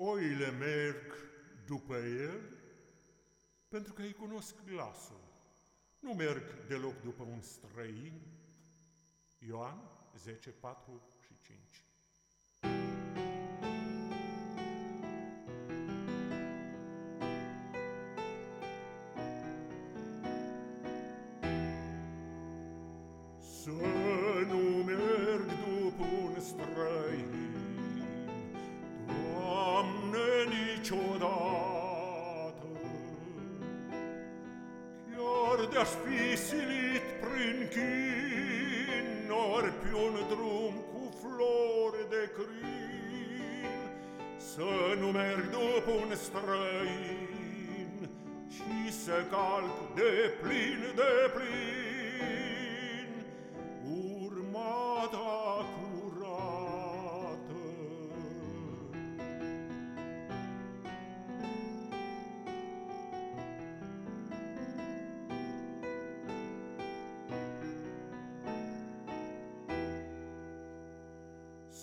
Oile merg după el pentru că îi cunosc glasul. Nu merg deloc după un străin. Ioan 10, 4 și 5 Să de-aș fi silit prin chin, Ori pe un drum cu flori de crin, Să nu merg după un străin, Ci să calc de plin, de plin,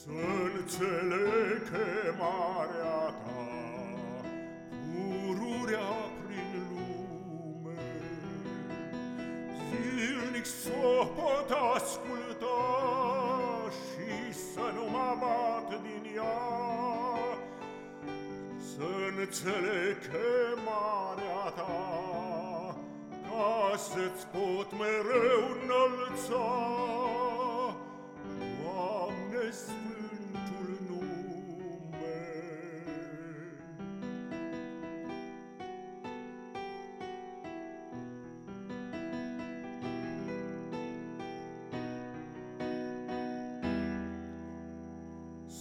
Să înțeleg chemarea ta, pururea prin lume, Zilnic s-o pot asculta și să nu mă bat din ea, Să înțeleg chemarea ta, ca să-ți pot mereu înălța,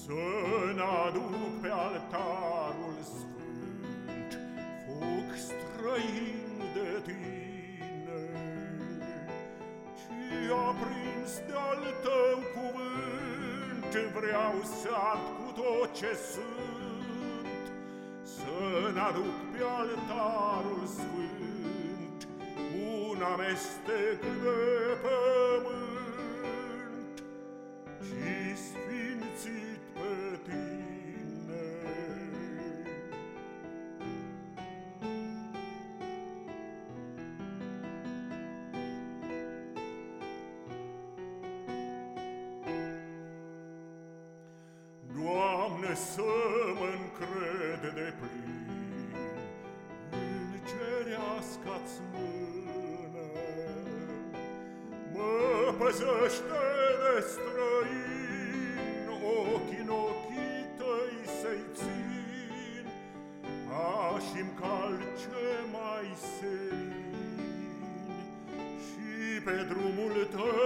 Să-n aduc pe altarul sfânt foc străin de tine, ci aprins de-al tău cuvânt, vreau să ard cu tot ce sunt, Să-n aduc pe altarul sfânt un amestec de pământ, Doamne, să mă încred de plin în cerească-ți mână, Mă păzește de străin, ochii în ochii tăi să-i țin, Așa-mi calce mai serin și pe drumul tău